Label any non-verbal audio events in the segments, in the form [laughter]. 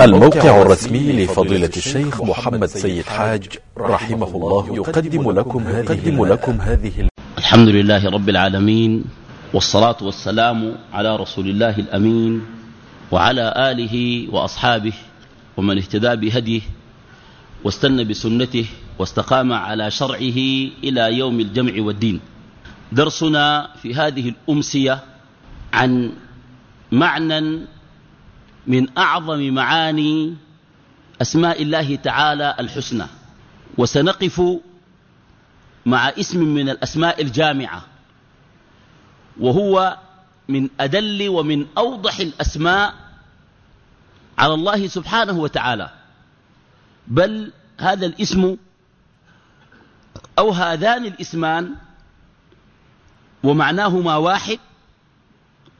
الموقع الرسمي لفضيلة الشيخ محمد سيد حاج رحمه الله يقدم لكم يقدم لكم هذه الحمد لله رب العالمين والصلاة والسلام على رسول الله الأمين وعلى آله وأصحابه ومن اهتدى بهديه واستنى بسنته واستقام على شرعه إلى يوم الجمع والدين. درسنا في هذه الأمسية عن معنى من أعظم معاني أسماء الله تعالى الحسنى. وسنقف مع اسم من الأسماء الجامعة وهو من أدل ومن أوضح الأسماء على الله سبحانه وتعالى. بل هذا الاسم أو هذان الاسمان ومعناهما واحد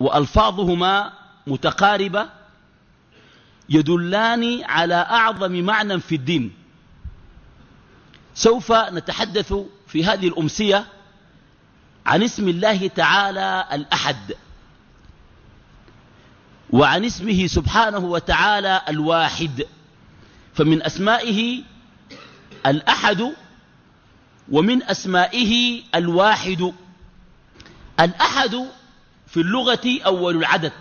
وألفاظهما متقاربة يدلان على أعظم معنى في الدين. سوف نتحدث في هذه الأمسية عن اسم الله تعالى الأحد وعن اسمه سبحانه وتعالى الواحد. فمن أسمائه الأحد ومن أسمائه الواحد. الأحد في اللغة أول العدد.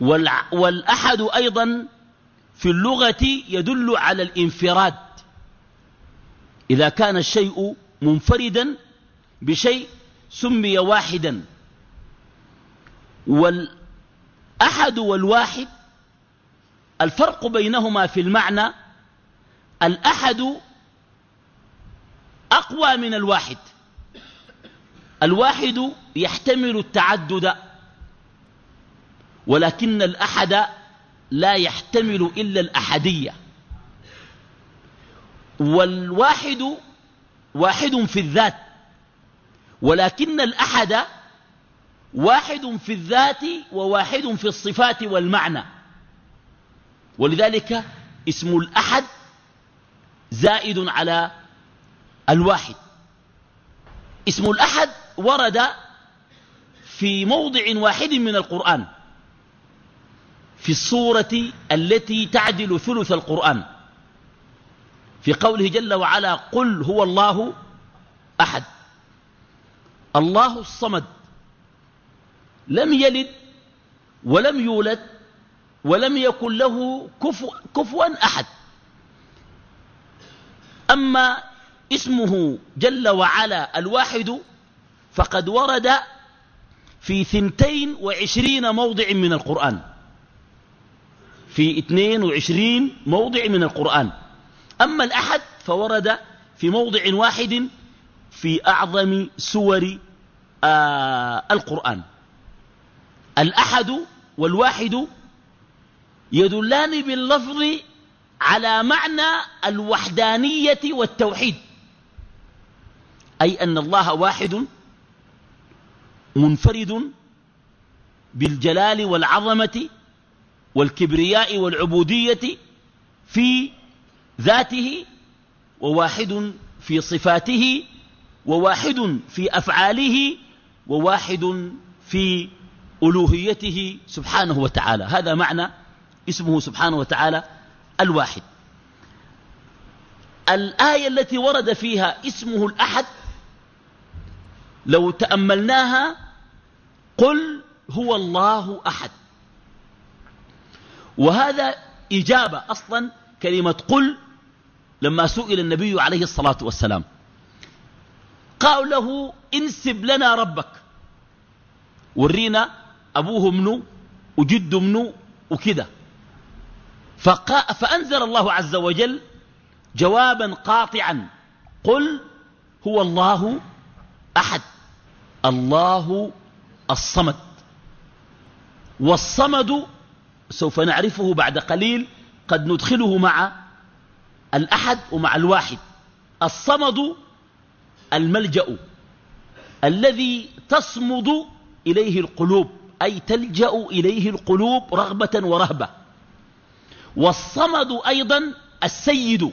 والأحد أيضا في اللغة يدل على الانفراد. إذا كان الشيء منفردا بشيء سمي واحدا. والأحد والواحد الفرق بينهما في المعنى الأحد أقوى من الواحد. الواحد يحتمل التعدد ولكن الأحد لا يحتمل إلا الأحدية. والواحد واحد في الذات ولكن الأحد واحد في الذات وواحد في الصفات والمعنى. ولذلك اسم الأحد زائد على الواحد. اسم الأحد ورد في موضع واحد من القرآن. في الصورة التي تعدل ثلث القرآن. في قوله جل وعلا قل هو الله أحد. الله الصمد. لم يلد ولم يولد ولم يكن له كفوا, كفوا أحد. أما اسمه جل وعلا الواحد فقد ورد في ثنتين وعشرين موضع من القرآن. في اثنين وعشرين موضع من القرآن. أما الأحد فورد في موضع واحد في أعظم سور آه القرآن. الأحد والواحد يدلان باللفظ على معنى الوحدانية والتوحيد. أي أن الله واحد منفرد بالجلال والعظمة والكبرياء والعبودية في ذاته وواحد في صفاته وواحد في أفعاله وواحد في ألوهيته سبحانه وتعالى. هذا معنى اسمه سبحانه وتعالى الواحد. الآية التي ورد فيها اسمه الأحد لو تأملناها قل هو الله أحد. وهذا إجابة أصلا كلمة قل لما سئل النبي عليه الصلاة والسلام. قالوا له انسب لنا ربك. ورينا أبوه منو وجده منو وكده فأنزل الله عز وجل جوابا قاطعا. قل هو الله أحد. الله الصمد. والصمد سوف نعرفه بعد قليل قد ندخله مع الأحد ومع الواحد. الصمد الملجأ الذي تصمد إليه القلوب أي تلجأ إليه القلوب رغبة ورهبة. والصمد أيضا السيد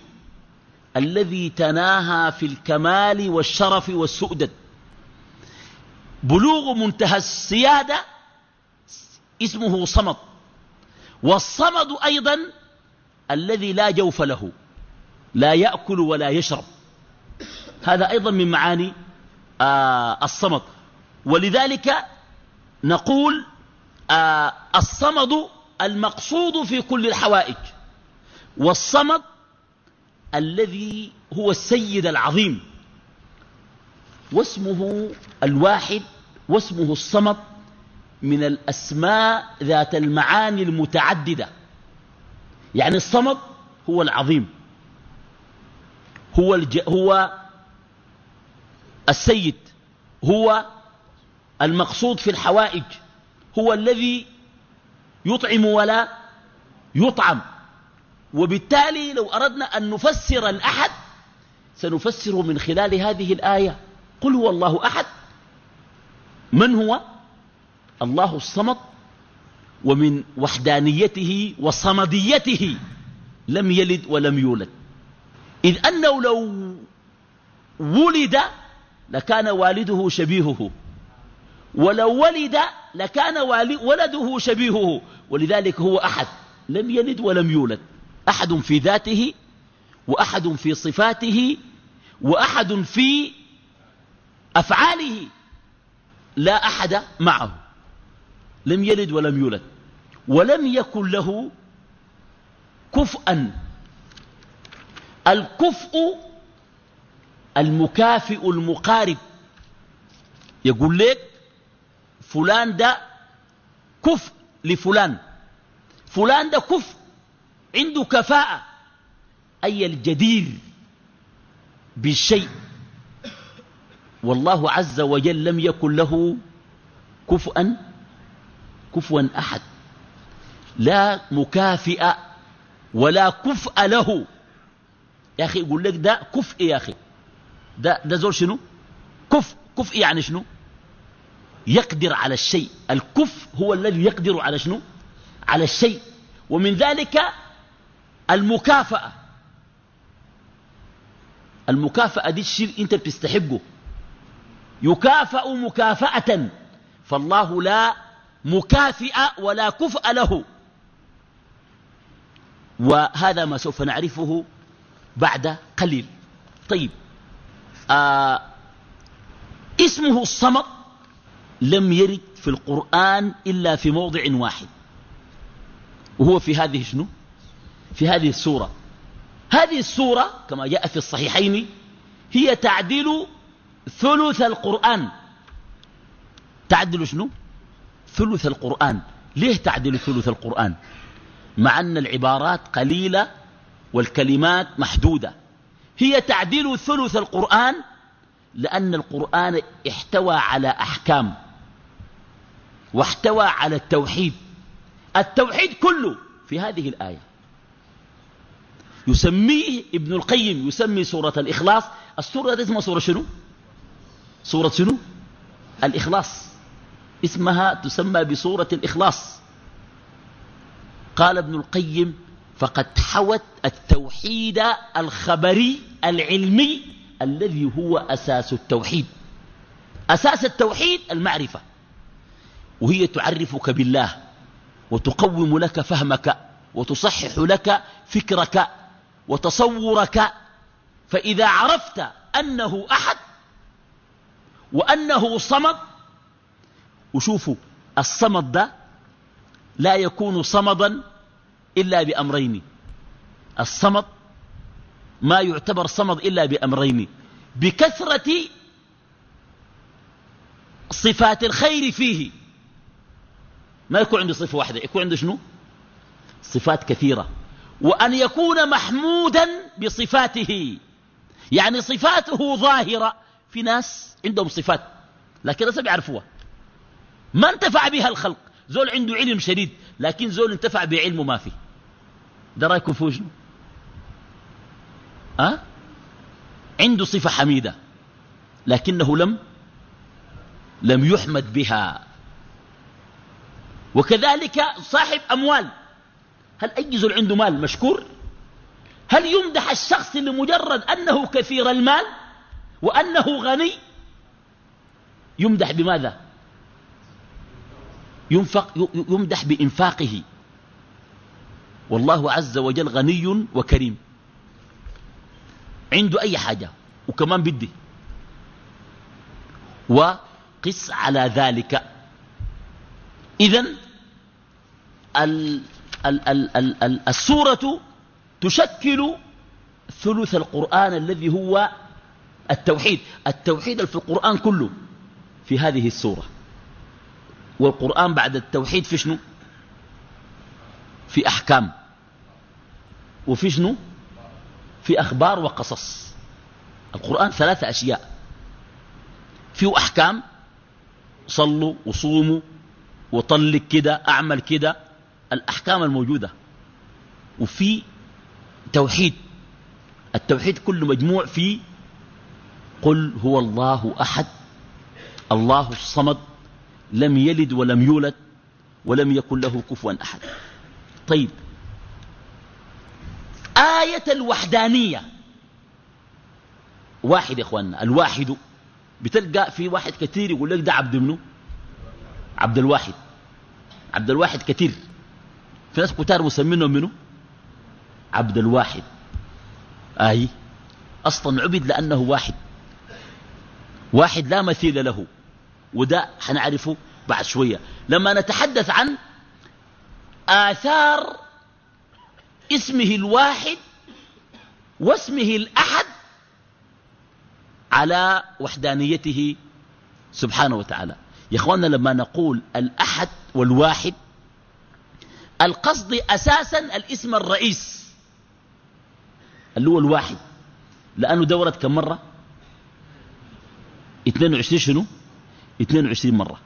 الذي تناهى في الكمال والشرف والسؤدد. بلوغ منتهى السيادة اسمه صمد. والصمد أيضا الذي لا جوف له لا يأكل ولا يشرب. هذا أيضا من معاني آه الصمد. ولذلك نقول آه الصمد المقصود في كل الحوائج. والصمد الذي هو السيد العظيم واسمه الواحد واسمه الصمد من الأسماء ذات المعاني المتعددة. يعني الصمد هو العظيم. هو, الج... هو السيد. هو المقصود في الحوائج. هو الذي يطعم ولا يطعم. وبالتالي لو أردنا أن نفسر الأحد سنفسره من خلال هذه الآية. قل هو الله أحد. من هو؟ الله الصمد ومن وحدانيته وصمديته لم يلد ولم يولد. إذ أنه لو ولد لكان والده شبيهه ولو ولد لكان ولده شبيهه ولذلك هو أحد لم يلد ولم يولد. أحد في ذاته وأحد في صفاته وأحد في أفعاله لا أحد معه. لم يلد ولم يولد ولم يكن له كفءا الكفء المكافئ المقارب. يقول لك فلان ده كفء لفلان فلان ده كفء عنده كفاءة. أي الجدير بالشيء. والله عز وجل لم يكن له كفءا كفوا أحد. لا مكافئ ولا كفء له. يا أخي يقول لك ده كفء يا أخي. ده, ده زول شنو؟ كفء. كفء يعني شنو؟ يقدر على الشيء. الكف هو الذي يقدر على شنو؟ على الشيء. ومن ذلك المكافأة. المكافأة دي الشيء أنت بتستحقه. يكافأ مكافأة. فالله لا مكافئ ولا كفء له. وهذا ما سوف نعرفه بعد قليل. طيب آه اسمه الصمد لم يرد في القرآن إلا في موضع واحد. وهو في هذه شنو؟ في هذه السورة. هذه السورة كما جاء في الصحيحين هي تعدل ثلث القرآن. تعدل شنو؟ ثلث القرآن. ليه تعدل ثلث القرآن؟ مع أن العبارات قليلة والكلمات محدودة. هي تعديل ثلث القرآن لأن القرآن احتوى على أحكام واحتوى على التوحيد. التوحيد كله في هذه الآية. يسميه ابن القيم يسمي سورة الإخلاص. السورة اسمها سورة شنو؟ سورة شنو؟ الإخلاص. اسمها تسمى بسورة الإخلاص. قال ابن القيم فقد حوت التوحيد الخبري العلمي الذي هو أساس التوحيد. أساس التوحيد المعرفة. وهي تعرفك بالله وتقوم لك فهمك وتصحح لك فكرك وتصورك. فإذا عرفت أنه أحد وأنه صمد وشوفوا الصمد ده لا يكون صمدا إلا بأمرين. الصمد ما يعتبر صمد إلا بأمرين. بكثرة صفات الخير فيه. ما يكون عنده صفة واحدة يكون عنده شنو؟ صفات كثيرة. وأن يكون محمودا بصفاته. يعني صفاته ظاهرة. في ناس عندهم صفات لكن لسه بيعرفوها. ما انتفع بها الخلق. زول عنده علم شديد لكن زول انتفع بعلمه ما فيه. ده رايكم شنو؟ أه؟ عنده صفة حميدة لكنه لم لم يحمد بها. وكذلك صاحب أموال. هل أي زول عنده مال مشكور؟ هل يمدح الشخص لمجرد أنه كثير المال وأنه غني؟ يمدح بماذا؟ ينفق يمدح بإنفاقه. والله عز وجل غني وكريم. عنده أي حاجة وكمان بدي وقس على ذلك. إذن السورة تشكل ثلث القرآن الذي هو التوحيد. التوحيد في القرآن كله في هذه السورة. والقرآن بعد التوحيد في شنو؟ في أحكام. وفي شنو؟ في أخبار وقصص. القرآن ثلاثة أشياء. فيه أحكام. صلوا وصوموا وطلق كده أعمل كده. الأحكام الموجودة. وفي توحيد. التوحيد كله مجموع في قل هو الله أحد الله الصمد لم يلد ولم يولد ولم يكن له كفوا أحد. طيب. آية الوحدانية. واحد يا إخواننا الواحد بتلقى في واحد كثير يقول لك ده عبد منه عبد الواحد. عبد الواحد كثير. في ناس كتار مسمينهم منه عبد الواحد. آي؟ أصلا عبد لأنه واحد. واحد لا مثيل له. وده حنعرفه بعد شوية. لما نتحدث عن آثار اسمه الواحد واسمه الأحد على وحدانيته سبحانه وتعالى. يا اخوانا لما نقول الأحد والواحد القصد أساسا الاسم الرئيس اللي هو الواحد. لأنه دورت كم مرة؟ 22 شنو؟ 22 مرة.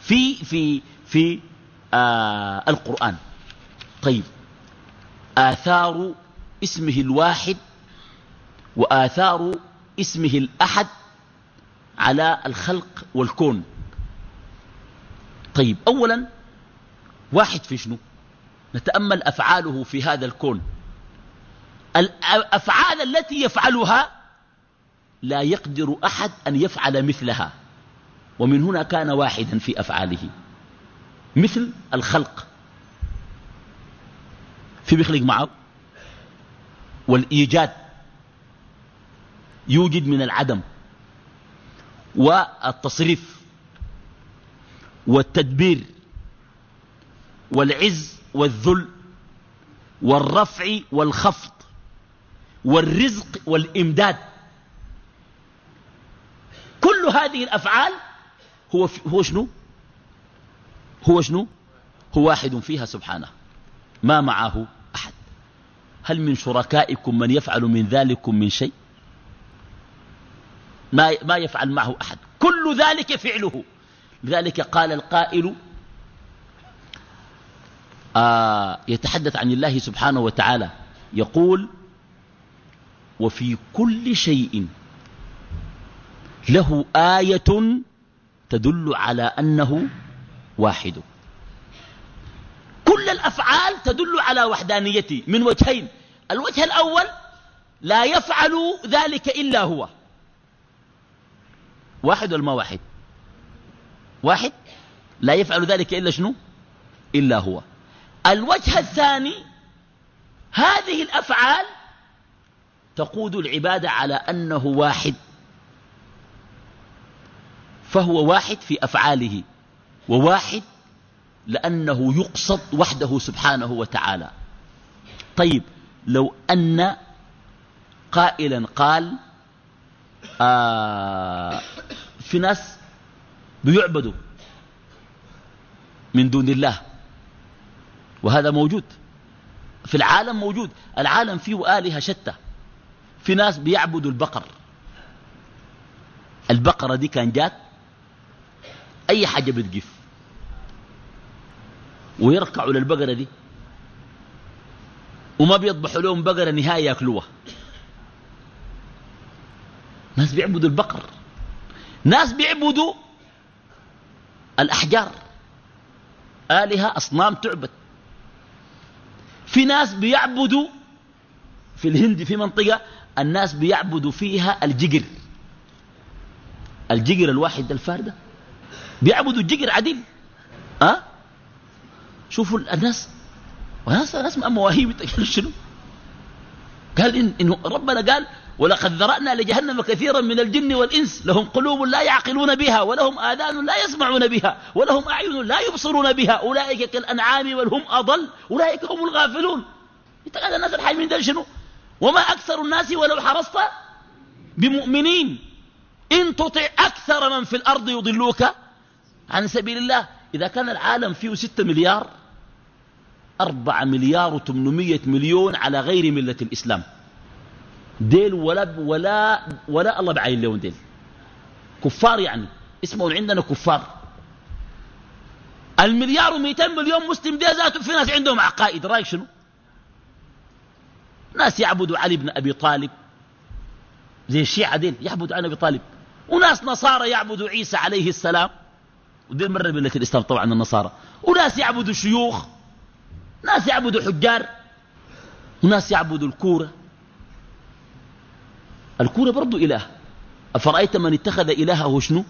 في في في آه القرآن. طيب. آثار اسمه الواحد وآثار اسمه الأحد على الخلق والكون. طيب. أولا واحد في شنو؟ نتأمل أفعاله في هذا الكون. الأفعال التي يفعلها لا يقدر أحد أن يفعل مثلها. ومن هنا كان واحدا في أفعاله. مثل الخلق. في بيخلق معه. والإيجاد. يوجد من العدم. والتصريف. والتدبير. والعز والذل. والرفع والخفض. والرزق والإمداد. كل هذه الأفعال هو, هو شنو؟ هو شنو؟ هو واحد فيها سبحانه. ما معه أحد. هل من شركائكم من يفعل من ذلكم من شيء؟ ما, ما يفعل معه أحد. كل ذلك فعله. لذلك قال القائل آه يتحدث عن الله سبحانه وتعالى. يقول وفي كل شيء له آية تدل على أنه واحد. كل الأفعال تدل على وحدانيته من وجهين. الوجه الأول لا يفعل ذلك إلا هو. واحد ولا ما واحد؟ واحد؟ لا يفعل ذلك إلا شنو؟ إلا هو. الوجه الثاني هذه الأفعال تقود العبادة على أنه واحد. فهو واحد في أفعاله وواحد لأنه يقصد وحده سبحانه وتعالى. طيب لو أن قائلا قال آه في ناس بيعبدوا من دون الله وهذا موجود. في العالم موجود العالم فيه آلهة شتى. في ناس بيعبدوا البقر. البقرة دي كان جات أي حاجة بتقف. ويركعوا للبقرة دي. وما بيطبحوا لهم بقرة نهاية ياكلوها. ناس بيعبدوا البقر. ناس بيعبدوا الأحجار. آلهة أصنام تعبد. في ناس بيعبدوا في الهند في منطقة الناس بيعبدوا فيها الجقر الجقر الواحد الفاردة. بيعبدوا الجقر عديل أه؟ شوفوا الناس. وناس ناس مواهيب. [laughs] شنو؟ قال إن إنه ربنا قال ولقد ذرأنا لجهنم كثيرا من الجن والإنس. لهم قلوب لا يعقلون بها ولهم آذان لا يسمعون بها ولهم أعين لا يبصرون بها. أولئك كالأنعام والهم أضل. أولئك هم الغافلون. انت قال الناس الحي من شنو؟ وما أكثر الناس ولو حرصت بمؤمنين. إن تطع أكثر من في الأرض يضلوك. عن سبيل الله. إذا كان العالم فيه ستة مليار أربعة مليار وثمانمية مليون على غير ملة الإسلام. ديل ولا ولا ولا الله بعين لهم ديل. كفار يعني. اسمهم عندنا كفار. المليار ومئتين مليون مسلم دي ذاته في ناس عندهم عقائد. رأيك شنو؟ ناس يعبدوا علي بن أبي طالب. زي الشيعة ديل يعبدوا علي بن أبي طالب. وناس نصارى يعبدوا عيسى عليه السلام. ودي مرة ملة الإسلام طبعا النصارى. وناس يعبدوا شيوخ ناس يعبدوا حجار وناس يعبدوا الكورة. الكورة برضو إله. أفرأيت من اتخذ إلهه شنو؟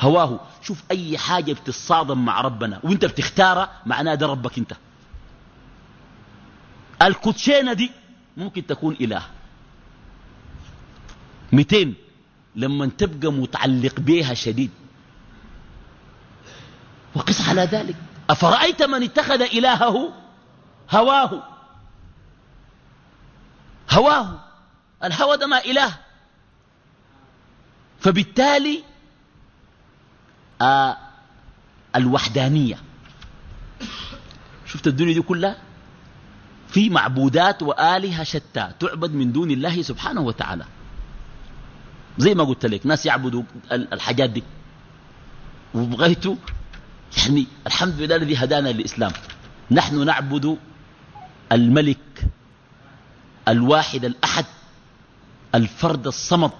هواه. شوف أي حاجة بتصادم مع ربنا. وأنت بتختارها معناه ده ربك أنت. الكوتشينة دي ممكن تكون إله. ميتين. لما تبقى متعلق بها شديد. وقس على ذلك. أفرأيت من اتخذ إلهه؟ هواه. هواه. الهوى ده ما إله. فبالتالي آه الوحدانية. شفت الدنيا دي كلها؟ في معبودات وآلهة شتى تعبد من دون الله سبحانه وتعالى. زي ما قلت لك ناس يعبدوا الحاجات دي. وبغيتوا يعني الحمد لله الذي هدانا للإسلام. نحن نعبد الملك الواحد الأحد الفرد الصمد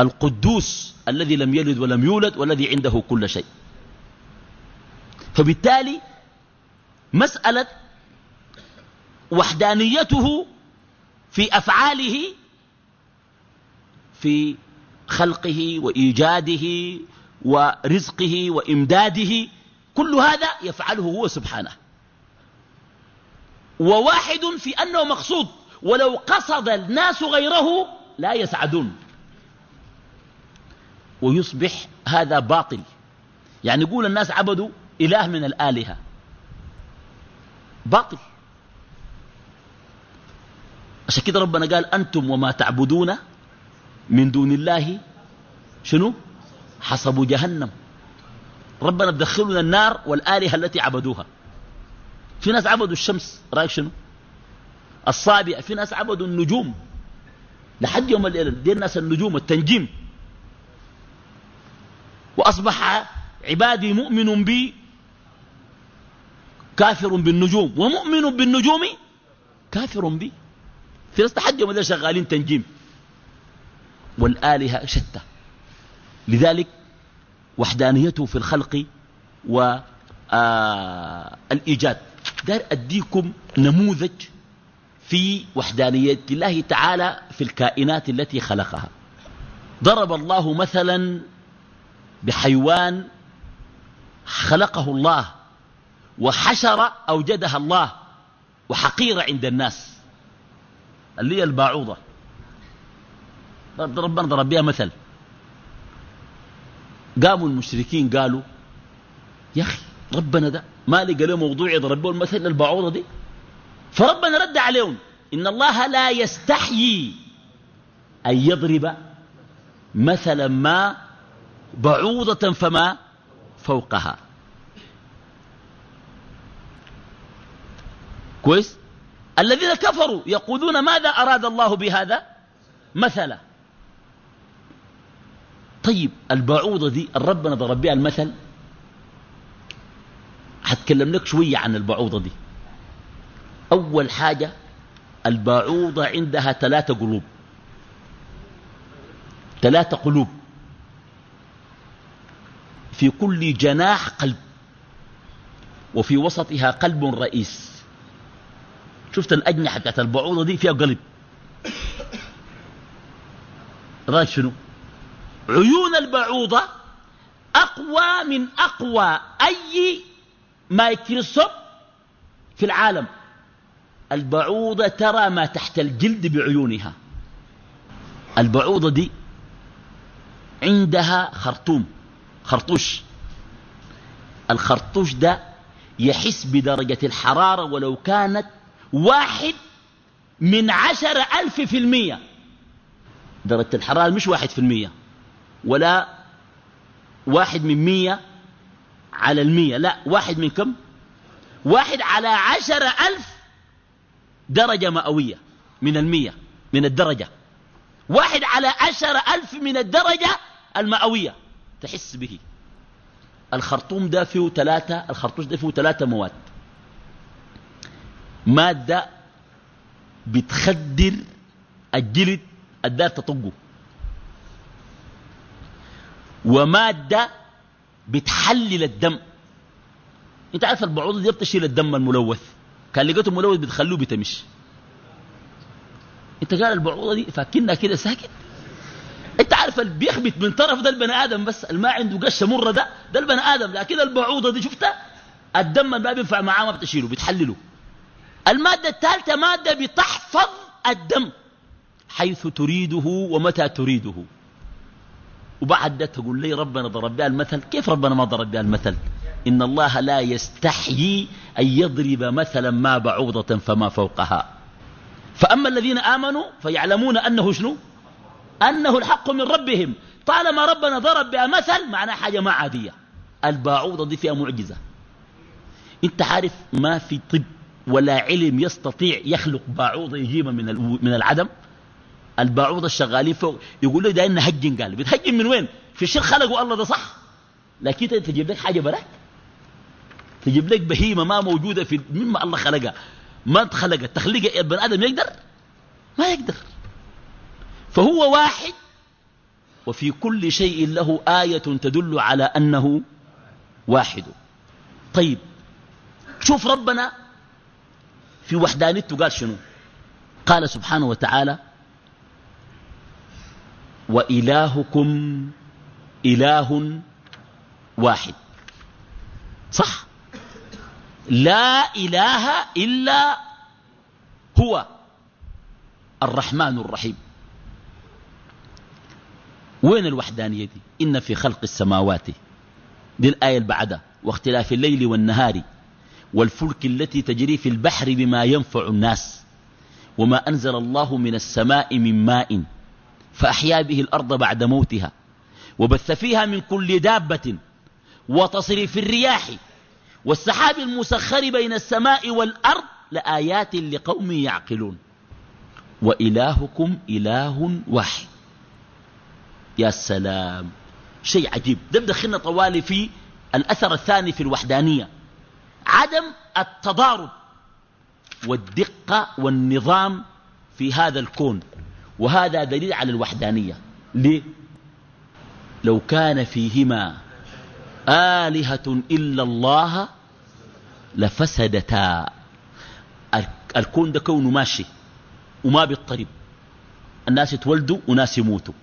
القدوس الذي لم يلد ولم يولد والذي عنده كل شيء. فبالتالي مسألة وحدانيته في أفعاله في خلقه وإيجاده ورزقه وإمداده كل هذا يفعله هو سبحانه. وواحد في أنه مقصود ولو قصد الناس غيره لا يسعدون. ويصبح هذا باطل. يعني يقول الناس عبدوا إله من الآلهة. باطل. عشان كده ربنا قال أنتم وما تعبدون من دون الله شنو؟ حسب جهنم. ربنا بدخلنا النار والآلهة التي عبدوها. في ناس عبدوا الشمس رأيك شنو؟ الصابئة في ناس عبدوا النجوم. لحد يوم الليلة دي الناس النجوم التنجيم وأصبح عبادي مؤمن بي كافر بالنجوم. ومؤمن بالنجوم كافر بي. في ناس لحد يوم الليلة شغالين تنجيم. والآلهة شتى لذلك وحدانيته في الخلق والإيجاد دار أديكم نموذج في وحدانية الله تعالى في الكائنات التي خلقها. ضرب الله مثلا بحيوان خلقه الله وحشر أوجدها الله وحقيرة عند الناس. اللي هي الباعوضة. ربنا ضرب بها مثل. قاموا المشركين قالوا يا أخي ربنا ده ما لقى له موضوع يضرب المثل للبعوضة دي. فربنا رد عليهم إن الله لا يستحيي أن يضرب مثلا ما بعوضة فما فوقها. كويس؟ الذين كفروا يقولون ماذا أراد الله بهذا؟ مثلا. طيب البعوضة دي ربنا ضرب بها المثل؟ هتكلم لك شوية عن البعوضة دي. أول حاجة البعوضة عندها ثلاثة قلوب. ثلاثة قلوب. في كل جناح قلب وفي وسطها قلب رئيس. شفت الأجنحة بتاعت البعوضة دي فيها قلب. رايك شنو؟ عيون البعوضة أقوى من أقوى أي مايكروسوب في العالم. البعوضة ترى ما تحت الجلد بعيونها. البعوضة دي عندها خرطوم خرطوش. الخرطوش ده يحس بدرجة الحرارة ولو كانت واحد من عشر ألف في المية. درجة الحرارة مش واحد في المية. ولا واحد من مية على المية لا واحد من كم؟ واحد على عشر ألف درجة مئوية من المية من الدرجة. واحد على عشر ألف من الدرجة المئوية. تحس به. الخرطوم ده فيه ثلاثة الخرطوش ده فيه ثلاثة مواد. مادة بتخدر الجلد الدار تطقه. ومادة بتحلل الدم. انت عارف البعوضة دي بتشيل الدم الملوث. كان لقيته ملوث بتخلوه بتمش انت قال البعوضة دي فاكرنا كده ساكت. انت عارف اللي بيخبط من طرف ده البني آدم بس اللي ما عنده قشه مره ده ده البني آدم. لكن البعوضة دي شفتها؟ الدم ما بينفع معاه ما بتشيله بتحلله. المادة الثالثه مادة بتحفظ الدم حيث تريده ومتى تريده. وبعد ده تقول لي ربنا ضرب بها المثل. كيف ربنا ما ضرب بها المثل؟ إن الله لا يستحيي أن يضرب مثلا ما بعوضة فما فوقها. فأما الذين آمنوا فيعلمون أنه شنو؟ أنه الحق من ربهم. طالما ربنا ضرب بها مثل معناه حاجة ما عادية. الباعوضة دي فيها معجزة. أنت عارف ما في طب ولا علم يستطيع يخلق باعوضة يجيبها من من العدم؟ الباعوضة الشغالين فوق يقول لك ده إن هجن قال بتهجن من وين؟ في الشر خلقوا الله ده صح؟ لكن تجيب لك حاجة براك تجيب لك بهيمة ما موجودة في مما الله خلقها. ما خلقت تخلق ابن آدم يقدر؟ ما يقدر. فهو واحد وفي كل شيء له آية تدل على أنه واحد. طيب شوف ربنا في وحدانيته قال شنو؟ قال سبحانه وتعالى وإلهكم إله واحد. صح. لا إله إلا هو الرحمن الرحيم. وين الوحدانية دي؟ إن في خلق السماوات. دي الآية البعدة. واختلاف الليل والنهار والفلك التي تجري في البحر بما ينفع الناس وما أنزل الله من السماء من ماء. فأحيا به الأرض بعد موتها وبث فيها من كل دابة وتصريف الرياح والسحاب المسخر بين السماء والأرض لآيات لقوم يعقلون. وإلهكم إله واحد. يا سلام شيء عجيب. ده بدخلنا طوالي في الأثر الثاني في الوحدانية. عدم التضارب والدقة والنظام في هذا الكون. وهذا دليل على الوحدانية. ليه؟ لو كان فيهما آلهة إلا الله لفسدتا. الكون ده كونه ماشي وما بيضطرب. الناس يتولدوا وناس يموتوا.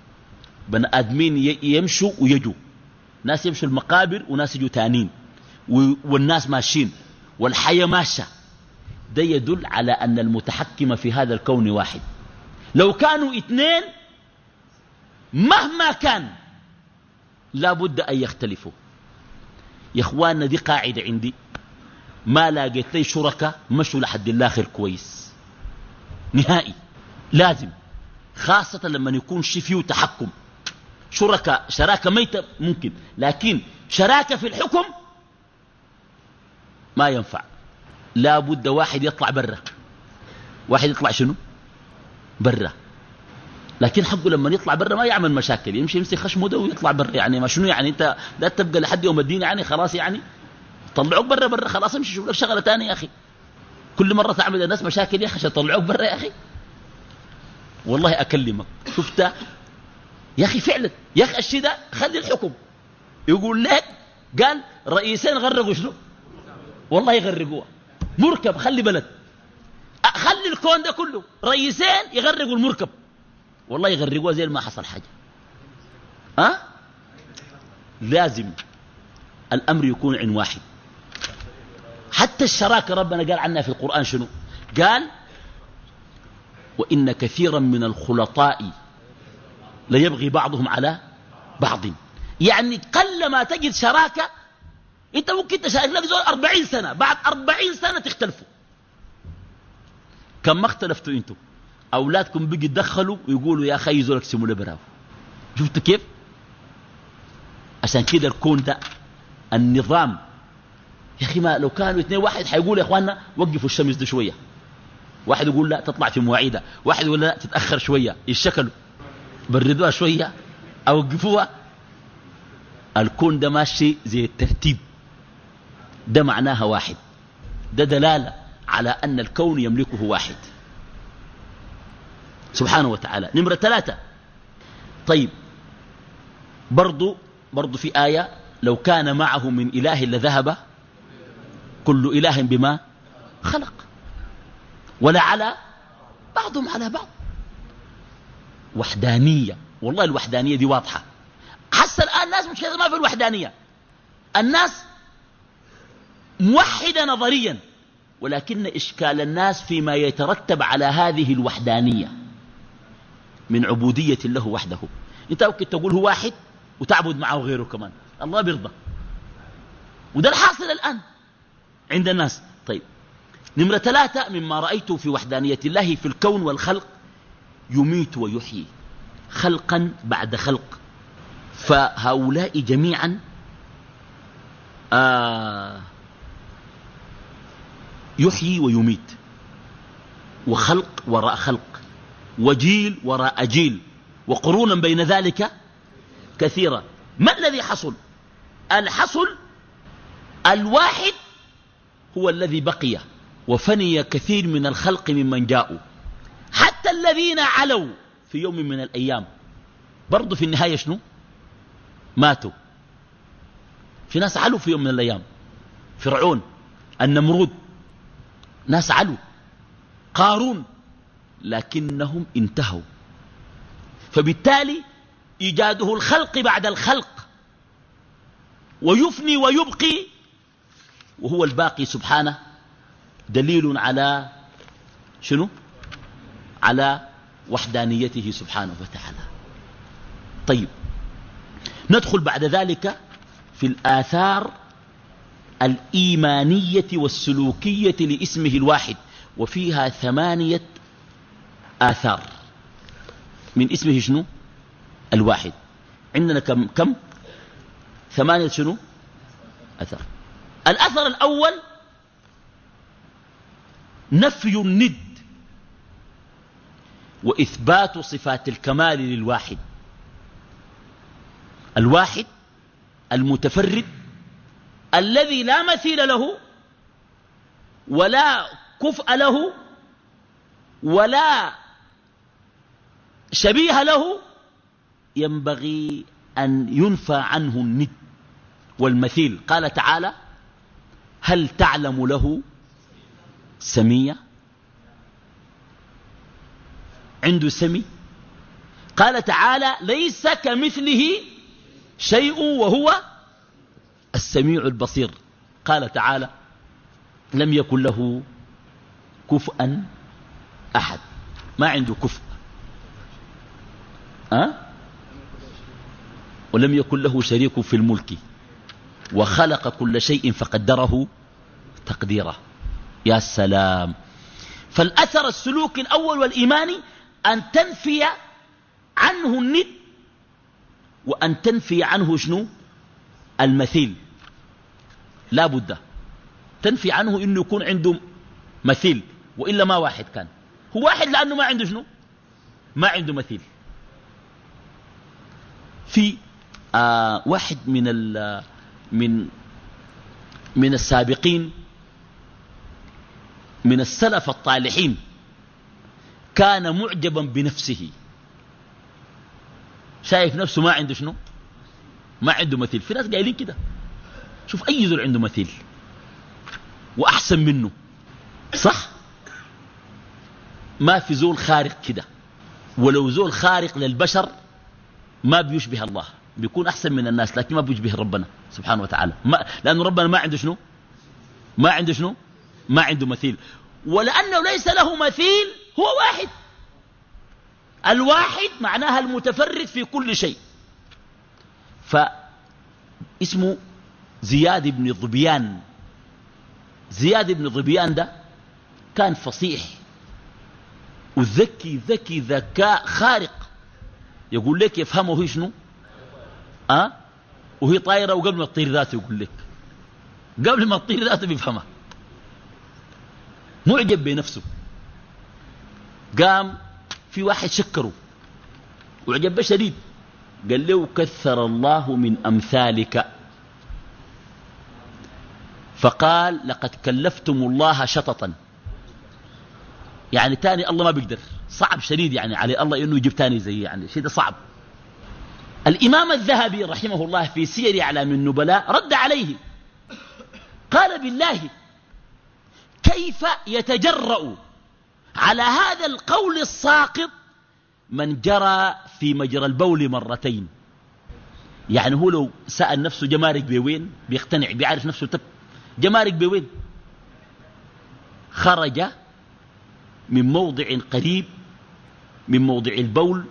بني آدمين يمشوا ويجوا. ناس يمشوا المقابر وناس يجوا تانين. والناس ماشيين. والحياة ماشية. ده يدل على أن المتحكم في هذا الكون واحد. لو كانوا اثنين مهما كان لا بد أن يختلفوا. يا إخواننا دي قاعدة عندي. ما لاقيت لي شركة مشوا لحد الآخر كويس. نهائي. لازم. خاصة لما يكون شفي وتحكم شركة شراكة ميتة ممكن. لكن شراكة في الحكم ما ينفع. لا بد واحد يطلع برا. واحد يطلع شنو؟ برا. لكن حقه لما يطلع برا ما يعمل مشاكل يمشي يمسك خشمه ده ويطلع برا. يعني ما شنو يعني؟ انت لا تبقى لحد يوم الدين يعني خلاص يعني. طلعوك برا برا. خلاص امشي شوف لك شغلة ثانية يا أخي. كل مرة تعمل الناس مشاكل يا أخي عشان تطلعوك برا يا أخي. والله أكلمك. شفت؟ يا أخي فعلا. يا أخي الشيء ده خلي الحكم. يقول لك قال رئيسين غرقوا شنو؟ والله يغرقوها. مركب خلي بلد. خلي الكون ده كله رئيسين يغرقوا المركب. والله يغرقوها زي ما حصل حاجة. أه؟ لازم الأمر يكون عن واحد. حتى الشراكة ربنا قال عنها في القرآن شنو؟ قال وإن كثيرا من الخلطاء ليبغي بعضهم على بعض. يعني قل ما تجد شراكة انت ممكن تشارك لك زول أربعين سنة بعد أربعين سنة تختلفوا. كم ما اختلفتوا أنتم. أولادكم بيجي يدخلوا ويقولوا يا أخي زولك سمو براو شفت كيف؟ عشان كده الكون ده النظام. يا أخي ما لو كانوا اثنين واحد حيقول يا إخواننا وقفوا الشمس دي شوية. واحد يقول لا تطلع في مواعيدها. واحد يقول لا تتأخر شوية. يشكلوا. بردوها شوية. أوقفوها. الكون ده ماشي زي الترتيب. ده معناها واحد. ده دلالة. على أن الكون يملكه واحد. سبحانه وتعالى. نمرة ثلاثة. طيب. برضو برضو في آية. لو كان معه من إله لذهب كل إله بما خلق. ولا على بعضهم على بعض. وحدانية. والله الوحدانية دي واضحة. حتى الآن الناس مش ما في الوحدانية. الناس موحدة نظريا. ولكن إشكال الناس فيما يترتب على هذه الوحدانية من عبودية له وحده. أنت ممكن تقول هو واحد وتعبد معه غيره كمان. الله بيرضى. وده الحاصل الآن عند الناس. طيب. نمرة ثلاثة مما رأيته في وحدانية الله في الكون والخلق يميت ويحيي. خلقا بعد خلق. فهؤلاء جميعا آه يحيي ويميت. وخلق وراء خلق وجيل وراء جيل وقرونا بين ذلك كثيرة ما الذي حصل؟ الحصل الواحد هو الذي بقي وفني كثير من الخلق ممن جاءوا. حتى الذين علوا في يوم من الأيام. برضو في النهاية شنو؟ ماتوا. في ناس علوا في يوم من الأيام. فرعون النمرود ناس علوا قارون. لكنهم انتهوا. فبالتالي إيجاده الخلق بعد الخلق. ويفني ويبقي. وهو الباقي سبحانه. دليل على شنو؟ على وحدانيته سبحانه وتعالى. طيب. ندخل بعد ذلك في الآثار الإيمانية والسلوكية لإسمه الواحد وفيها ثمانية آثار. من إسمه شنو؟ الواحد. عندنا كم؟ كم؟ ثمانية شنو؟ أثر الأثر الأول نفي الند وإثبات صفات الكمال للواحد. الواحد المتفرد الذي لا مثيل له ولا كفء له ولا شبيه له ينبغي أن ينفى عنه الند والمثيل. قال تعالى هل تعلم له سمية؟ عنده سمي؟ قال تعالى ليس كمثله شيء وهو السميع البصير. قال تعالى لم يكن له كفءا أحد. ما عنده كفء. أه؟ ولم يكن له شريك في الملك. وخلق كل شيء فقدره تقديره. يا سلام. فالأثر السلوكي الأول والإيماني أن تنفي عنه الند وأن تنفي عنه شنو؟ المثيل. لا بد تنفي عنه إنه يكون عنده مثيل وإلا ما واحد كان. هو واحد لأنه ما عنده شنو؟ ما عنده مثيل. في آه واحد من من من السابقين من السلف الطالحين كان معجبا بنفسه. شايف نفسه ما عنده شنو؟ ما عنده مثيل. في ناس قايلين كده. شوف أي زول عنده مثيل. وأحسن منه. صح؟ ما في زول خارق كده. ولو زول خارق للبشر ما بيشبه الله. بيكون أحسن من الناس لكن ما بيشبه ربنا سبحانه وتعالى. ما لأن ربنا ما عنده شنو؟ ما عنده شنو؟ ما عنده مثيل. ولأنه ليس له مثيل هو واحد. الواحد معناها المتفرد في كل شيء. فاسمه زياد بن ظبيان. زياد بن ظبيان ده كان فصيح وذكي ذكي ذكاء خارق. يقول لك يفهمه هي شنو؟ أه؟ وهي طايرة وقبل ما تطير ذاته يقول لك. قبل ما تطير ذاته بيفهمها. معجب بنفسه. قام في واحد شكره. وعجب شديد قال له كثر الله من أمثالك. فقال لقد كلفتم الله شططا. يعني تاني الله ما بيقدر. صعب شديد يعني على الله إنه يجيب تاني زي يعني شيء صعب. الإمام الذهبي رحمه الله في سير اعلام النبلاء رد عليه. قال بالله كيف يتجرأ على هذا القول الساقط من جرى في مجرى البول مرتين. يعني هو لو سأل نفسه جمارك بوين بيقتنع بيعرف نفسه تب جمارك بوين. خرج من موضع قريب من موضع البول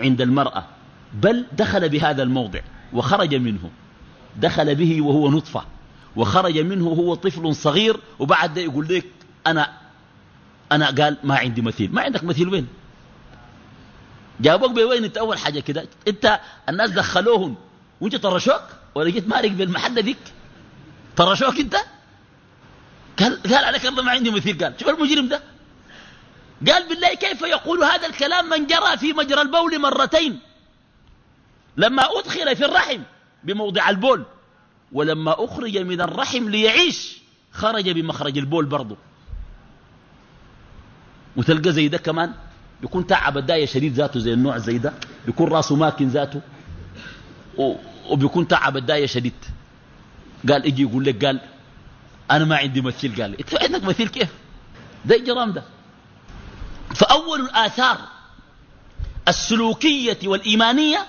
عند المرأة بل دخل بهذا الموضع وخرج منه. دخل به وهو نطفة وخرج منه وهو طفل صغير وبعد ده يقول لك أنا أنا قال ما عندي مثيل. ما عندك مثيل وين؟ جابوك بوين؟ انت أول حاجة كده. انت الناس دخلوهم. وانت طرشوك؟ ولا جيت مارق بالمحل ذيك؟ طرشوك انت؟ قال قال عليك الله ما عندي مثيل. قال شوف المجرم ده. قال بالله كيف يقول هذا الكلام من جرى في مجرى البول مرتين؟ لما أدخل في الرحم بموضع البول. ولما أخرج من الرحم ليعيش خرج بمخرج البول برضه وتلقى زي ده كمان؟ بيكون تعب الداية شديد ذاته زي النوع زي ده بيكون راسه ماكن ذاته وبيكون تعب الداية شديد. قال أجي يقول لك قال أنا ما عندي مثيل. قال إنت عندك مثيل كيف؟ ده الجرام ده. فأول الآثار السلوكية والإيمانية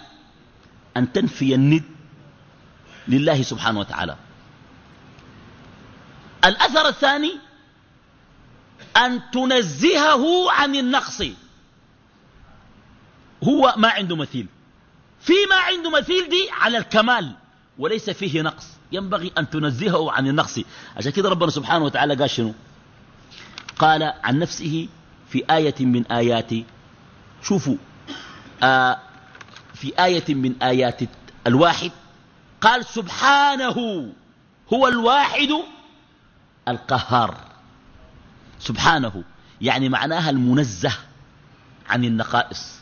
أن تنفي الند لله سبحانه وتعالى. الأثر الثاني أن تنزهه عن النقص. هو ما عنده مثيل. فيما عنده مثيل دي على الكمال وليس فيه نقص. ينبغي أن تنزهه عن النقص. عشان كده ربنا سبحانه وتعالى قال شنو؟ قال عن نفسه في آية من آيات شوفوا آه في آية من آيات الواحد قال سبحانه هو الواحد القهار. سبحانه يعني معناها المنزه عن النقائص.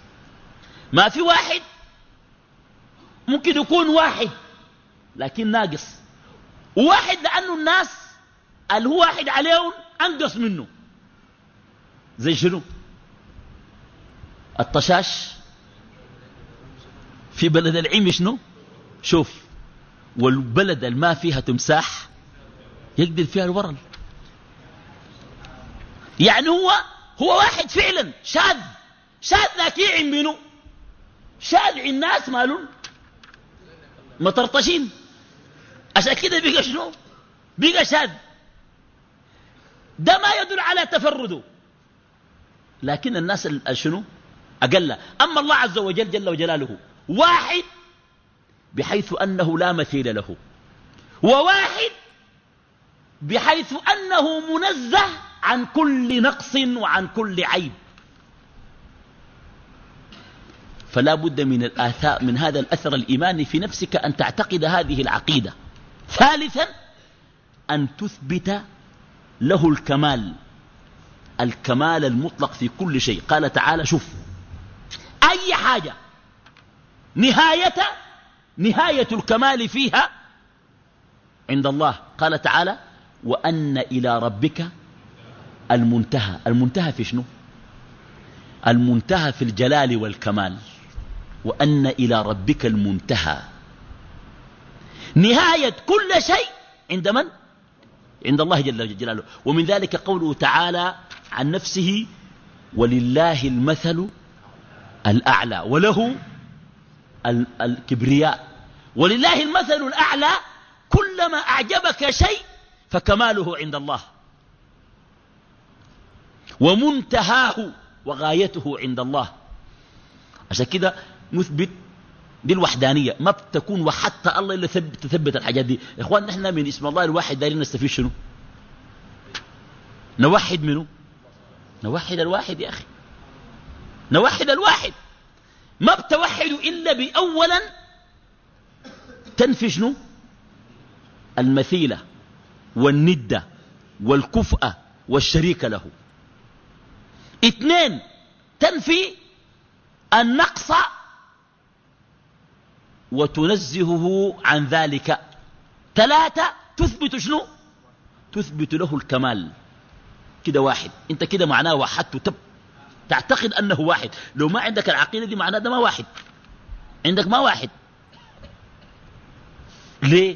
ما في واحد. ممكن يكون واحد لكن ناقص. وواحد لأنه الناس اللي هو واحد عليهم أنقص منه. زي شنو؟ الطشاش. في بلد العيم شنو؟ شوف والبلد اللي ما فيها تمساح يقدر فيها الورل يعني هو هو واحد فعلا شاذ شاذ لكن منه شاذ الناس مالون مطرطشين. عشان كده بقى شنو؟ بقى شاذ. ده ما يدل على تفرده. لكن الناس شنو؟ أقل. أما الله عز وجل جل وجلاله واحد بحيث أنه لا مثيل له. وواحد بحيث أنه منزه عن كل نقص وعن كل عيب. فلا بد من الآثار من هذا الأثر الإيماني في نفسك أن تعتقد هذه العقيدة. ثالثا أن تثبت له الكمال الكمال المطلق في كل شيء. قال تعالى شوف أي حاجة نهاية نهاية الكمال فيها عند الله. قال تعالى وأن إلى ربك المنتهى. المنتهى في شنو؟ المنتهى في الجلال والكمال. وأن إلى ربك المنتهى. نهاية كل شيء عند من؟ عند الله جل جلاله. ومن ذلك قوله تعالى عن نفسه ولله المثل الأعلى. وله الكبرياء. ولله المثل الأعلى كلما أعجبك شيء فكماله عند الله. ومنتهاه وغايته عند الله. عشان كده نثبت دي الوحدانية ما بتكون وحدت الله إلا تثبت الحاجات دي. يا إخوان نحن من اسم الله الواحد دارين نستفيد شنو؟ نوحد منه نوحد الواحد يا أخي. نوحد الواحد. ما بتوحد إلا بأولا تنفي شنو؟ المثيلة والندة والكفأة والشريك له. اثنين تنفي النقص وتنزهه عن ذلك. ثلاثة تثبت شنو؟ تثبت له الكمال. كده واحد. انت كده معناه وحدت تب تعتقد أنه واحد. لو ما عندك العقيدة دي معناه ده ما واحد. عندك ما واحد. ليه؟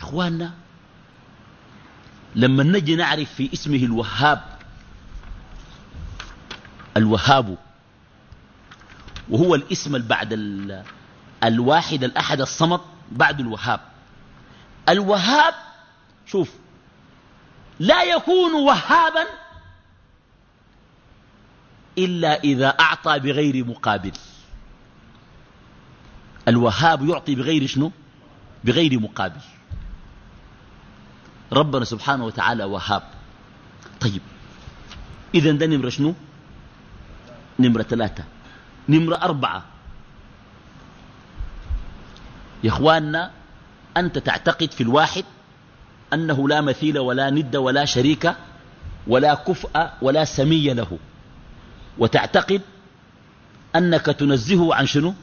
إخواننا لما نجي نعرف في اسمه الوهاب الوهاب وهو الاسم بعد الواحد الأحد الصمد بعد الوهاب. الوهاب شوف لا يكون وهابا إلا إذا أعطى بغير مقابل. الوهاب يعطي بغير شنو؟ بغير مقابل. ربنا سبحانه وتعالى وهاب. طيب إذا ده نمرة شنو؟ نمرة ثلاثة. نمرة أربعة. يا إخواننا أنت تعتقد في الواحد أنه لا مثيل ولا ند ولا شريك ولا كفء ولا سمي له. وتعتقد أنك تنزهه عن شنو؟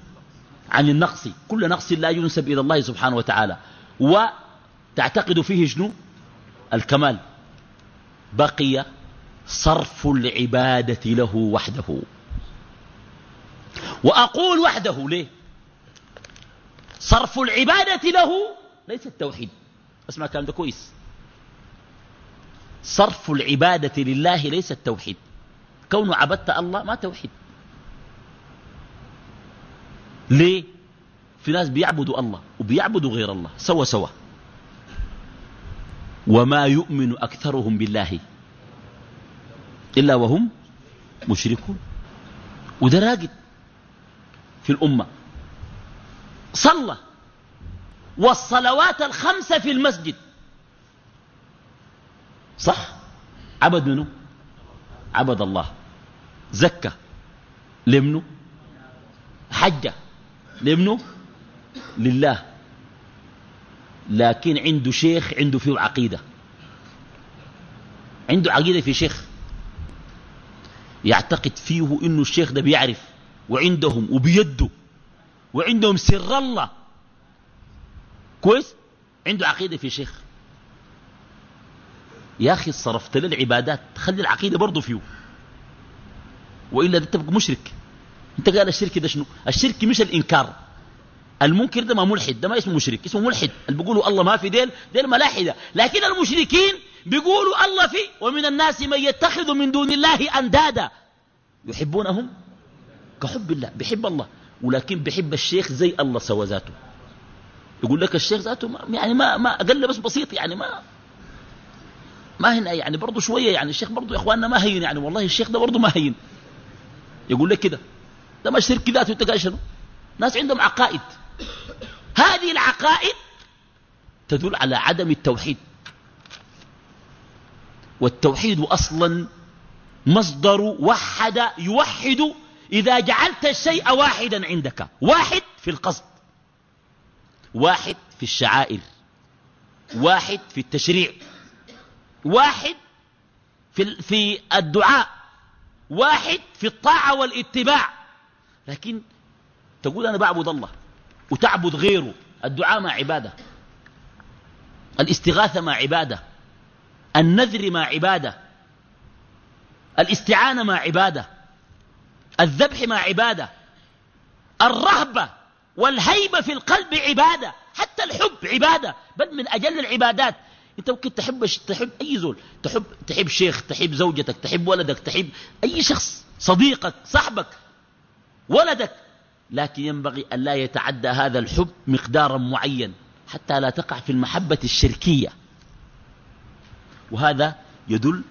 عن النقص. كل نقص لا ينسب إلى الله سبحانه وتعالى. وتعتقد فيه شنو؟ الكمال. بقي صرف العبادة له وحده. وأقول وحده ليه؟ صرف العبادة له ليس التوحيد. أسمع الكلام ده كويس. صرف العبادة لله ليس التوحيد. كونه عبدت الله ما توحيد. ليه؟ في ناس بيعبدوا الله وبيعبدوا غير الله. سوا سوا. وما يؤمن أكثرهم بالله إلا وهم مشركون. وده راقد في الأمة. صلى. والصلوات الخمسة في المسجد. صح؟ عبد منه عبد الله. زكى لمنه حج لمنه لله. لكن عنده شيخ عنده فيه عقيدة. عنده عقيدة في شيخ. يعتقد فيه إنه الشيخ ده بيعرف. وعندهم وبيده. وعندهم سر الله. كويس؟ عنده عقيدة في شيخ. يا أخي صرفت للعبادات خلي العقيدة برضه فيه. وإلا تبقى مشرك. أنت قال الشرك ده شنو؟ الشرك مش الإنكار. المنكر ده ما ملحد ده ما اسمه مشرك اسمه ملحد. اللي بيقولوا الله ما في ديل ديل ملاحدة. لكن المشركين بيقولوا الله في ومن الناس من يتخذ من دون الله أندادا. يحبونهم كحب الله بيحب الله. ولكن بيحب الشيخ زي الله سوى ذاته. يقول لك الشيخ ذاته ما يعني ما ما أقل بس بسيط يعني ما ما هنا يعني برضه شوية يعني الشيخ برضه يا إخواننا ما هين يعني والله الشيخ ده برضه ما هين. يقول لك كده. ده ما الشرك ذاته أنت قال شنو؟ ناس عندهم عقائد. هذه العقائد تدل على عدم التوحيد. والتوحيد أصلا مصدر وحد يوحد إذا جعلت الشيء واحدا عندك واحد في القصد واحد في الشعائر واحد في التشريع واحد في, في الدعاء واحد في الطاعة والاتباع. لكن تقول أنا بعبد الله وتعبد غيره الدعاء مع عبادة الاستغاثة مع عبادة النذر مع عبادة الاستعانة مع عبادة. الذبح مع عبادة الرهبة والهيبة في القلب عبادة حتى الحب عبادة بل من أجل العبادات. انت ممكن تحب تحب أي زول تحب تحب شيخ تحب زوجتك تحب ولدك تحب أي شخص صديقك صاحبك ولدك. لكن ينبغي أن لا يتعدى هذا الحب مقدارا معين حتى لا تقع في المحبة الشركية. وهذا يدل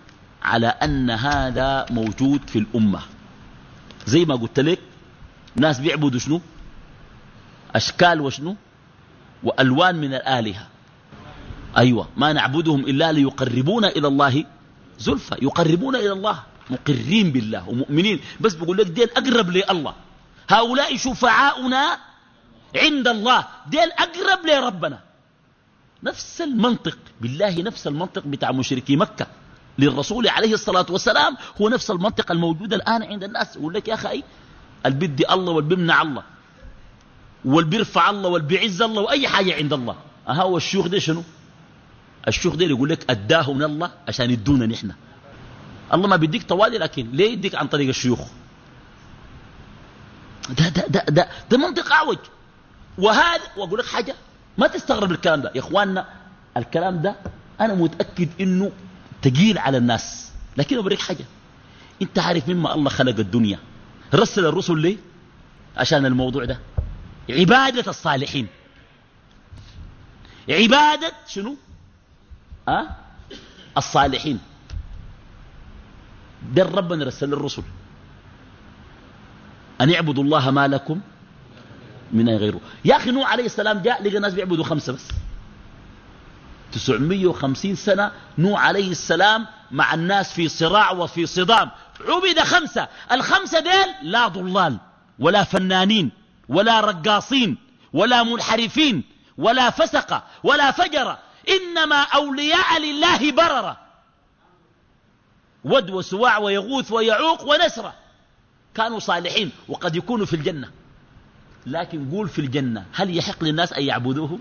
على أن هذا موجود في الأمة. زي ما قلت لك ناس بيعبدوا شنو؟ أشكال وشنو؟ وألوان من الآلهة. أيوة ما نعبدهم إلا ليقربونا إلى الله زلفى. يقربون إلى الله مقرين بالله ومؤمنين. بس بقول لك دين أقرب لله. هؤلاء شفعاؤنا عند الله. دين أقرب لربنا. نفس المنطق بالله نفس المنطق بتاع مشركي مكة. للرسول عليه الصلاة والسلام هو نفس المنطق الموجود الآن عند الناس. يقول لك يا أخي البدي الله والبمنع الله والبيرفع الله والبيعز الله وأي حاجة عند الله. أها هو الشيوخ ده شنو؟ الشيوخ ده يقول لك أداه من الله عشان يدونا نحن. الله ما بيديك طوالي لكن ليه يديك عن طريق الشيوخ؟ ده ده ده ده, ده منطق أعوج وهذا وأقول لك حاجة ما تستغرب الكلام ده. يا إخواننا الكلام ده أنا متأكد إنه تقيل على الناس. لكن أبريك حاجة. أنت عارف مما الله خلق الدنيا. رسل الرسل ليه؟ عشان الموضوع ده. عبادة الصالحين. عبادة شنو؟ أه؟ الصالحين. ده ربنا رسل الرسل. أن يعبدوا الله ما لكم من غيره. يا أخي نوح عليه السلام جاء لقى الناس بيعبدوا خمسة بس. 950 سنة نوح عليه السلام مع الناس في صراع وفي صدام. عبد خمسة. الخمسة ديل لا ضلال ولا فنانين ولا رقاصين ولا منحرفين ولا فسق ولا فجر. إنما أولياء لله بررة. ود وسواع ويغوث ويعوق ونسرة. كانوا صالحين وقد يكونوا في الجنة. لكن قول في الجنة هل يحق للناس أن يعبدوهم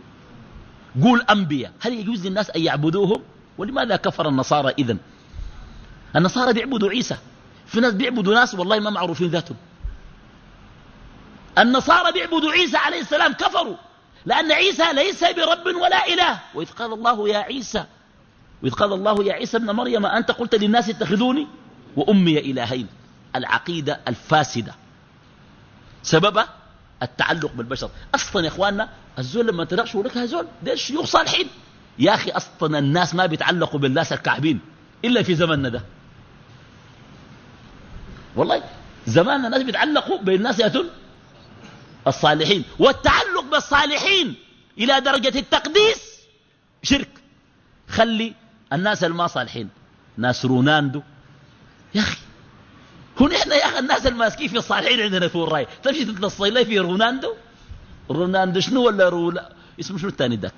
قول أنبياء. هل يجوز للناس أن يعبدوهم؟ ولماذا كفر النصارى إذن؟ النصارى بيعبدوا عيسى. في ناس بيعبدوا ناس والله ما معروفين ذاتهم. النصارى بيعبدوا عيسى عليه السلام كفروا. لأن عيسى ليس برب ولا إله. وإذ قال الله يا عيسى وإذ قال الله يا عيسى ابن مريم أنت قلت للناس اتخذوني وأمي إلهين. العقيدة الفاسدة. سببها؟ التعلق بالبشر. أصلا يا إخواننا الزول لما تناقشوا لك هزول ده شيوخ صالحين. يا أخي أصلا الناس ما بيتعلقوا بالناس الكعبين إلا في زمننا ده. والله زمان الناس بيتعلقوا بالناس يأتون الصالحين. والتعلق بالصالحين إلى درجة التقديس شرك. خلي الناس الما صالحين. ناس رونالدو يا أخي هو نحن يا أخي الناس الماسكين في الصالحين عندنا في الراي تمشي تتصل لي في رونالدو روناندو شنو ولا رولا اسمه شنو الثاني ذاك؟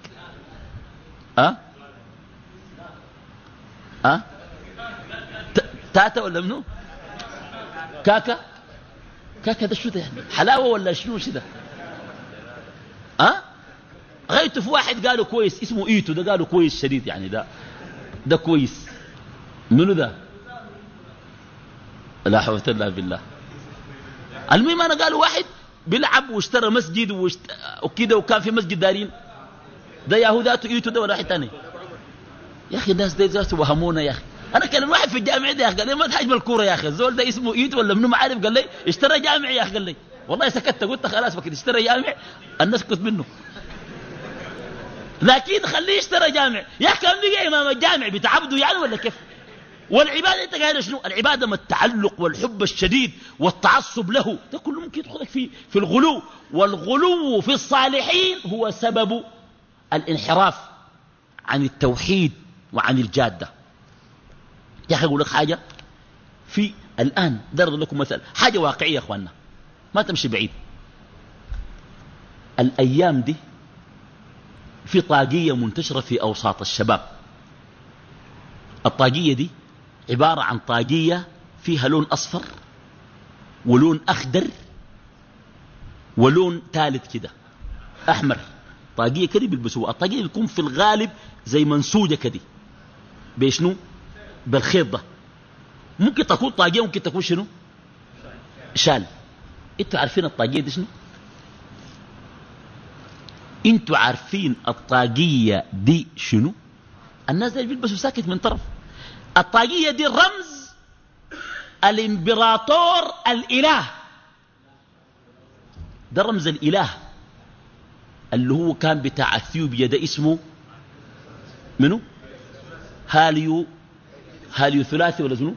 ها؟ ها؟ تاتا ولا منو؟ كاكا؟ كاكا ده شو ده يعني؟ حلاوة ولا شنو؟ شو ده؟ ها؟ غيرته في واحد قالوا كويس اسمه إيتو ده قالوا كويس شديد يعني ده ده كويس. منو ده؟ لا حول إلا بالله. المهم أنا قالوا واحد بيلعب واشترى مسجد. وكده وكان في مسجد دارين. ده يهوداته ايتو ده ولا واحد ثاني يا أخي الناس دي جالسوا وهمونا يا أخي. أنا كان واحد في الجامع ده يا أخي قال لي ما تحجب الكوره يا أخي الزول ده اسمه ايتو ولا منو ما عارف؟ قال لي اشترى جامع يا أخي قال لي. والله سكت قلت خلاص فكر اشترى جامع الناس كنت منه. لكن خليه يشتري جامع يا كان بقى إمام الجامع بتعبده يعني ولا كيف؟ والعبادة انت قايل شنو؟ العبادة ما التعلق والحب الشديد والتعصب له. ده كله ممكن يدخلك في في الغلو. والغلو في الصالحين هو سبب الانحراف عن التوحيد وعن الجادة. يا أخي أقول لك حاجة. في الآن ضرب لكم مثل حاجة واقعية يا إخواننا. ما تمشي بعيد. الأيام دي في طاقية منتشرة في أوساط الشباب. الطاقية دي عبارة عن طاقية فيها لون أصفر ولون أخضر ولون ثالث كده أحمر. طاقية كده بيلبسوها. الطاقية بتكون في الغالب زي منسوجة كده. بشنو؟ بالخيط ده ممكن تكون طاقية ممكن تكون شنو؟ شال. أنتوا عارفين الطاقية دي شنو؟ أنتوا عارفين الطاقية دي شنو؟ الناس دي بيلبسوا ساكت من طرف. الطاقية دي رمز الامبراطور الإله. ده رمز الإله اللي هو كان بتاع أثيوبيا. ده اسمه منو؟ هايلي هايلي سيلاسي ولا شنو؟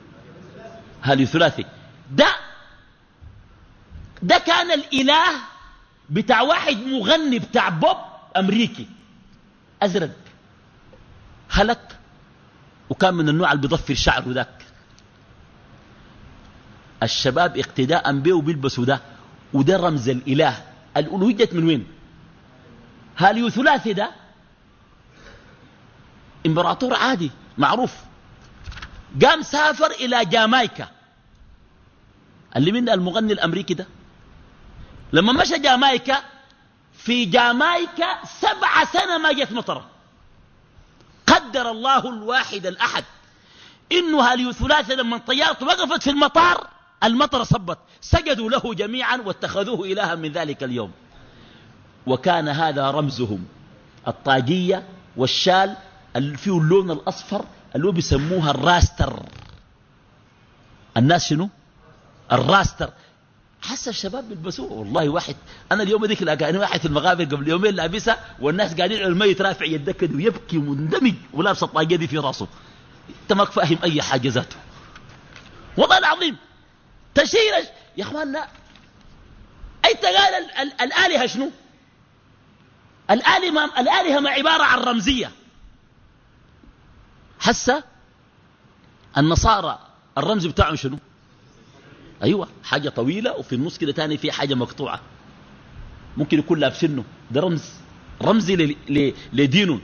هايلي سيلاسي. ده ده كان الإله بتاع واحد مغني بتاع بوب أمريكي. أزرق. هلك وكان من النوع اللي بيضفر شعره ذاك. الشباب اقتداء به بيلبسوا ده. وده رمز الإله. الألوهية جت من وين؟ هاليو ثلاثي ده؟ إمبراطور عادي معروف. قام سافر إلى جامايكا. اللي من المغني الأمريكي ده؟ لما مشى جامايكا في جامايكا سبع سنة ما جت مطرة. قدر الله الواحد الأحد إنه هاليو ثلاثة لما طيارته وقفت في المطار المطر صبت. سجدوا له جميعا واتخذوه إلها من ذلك اليوم. وكان هذا رمزهم. الطاقية والشال اللي فيه اللون الأصفر اللي بيسموها الراستر. الناس شنو؟ الراستر. حس الشباب بيلبسوه والله واحد أنا اليوم ذيك لقاني واحد في المغابر قبل يومين لابسها والناس قاعدين على الميت رافع يده كده ويبكي مندمج ولابس الطاقيه دي في راسه. أنت ما فاهم أي حاجة ذاته. والله العظيم تشير يا أخواننا أنت قال ال ال الآلهة شنو؟ الآلهة الآلهة ما عبارة عن رمزية. حسه النصارى الرمز بتاعهم شنو؟ أيوة حاجة طويلة وفي النص كده تاني في حاجة مقطوعة. ممكن يكون لابسنه ده رمز رمزي لدين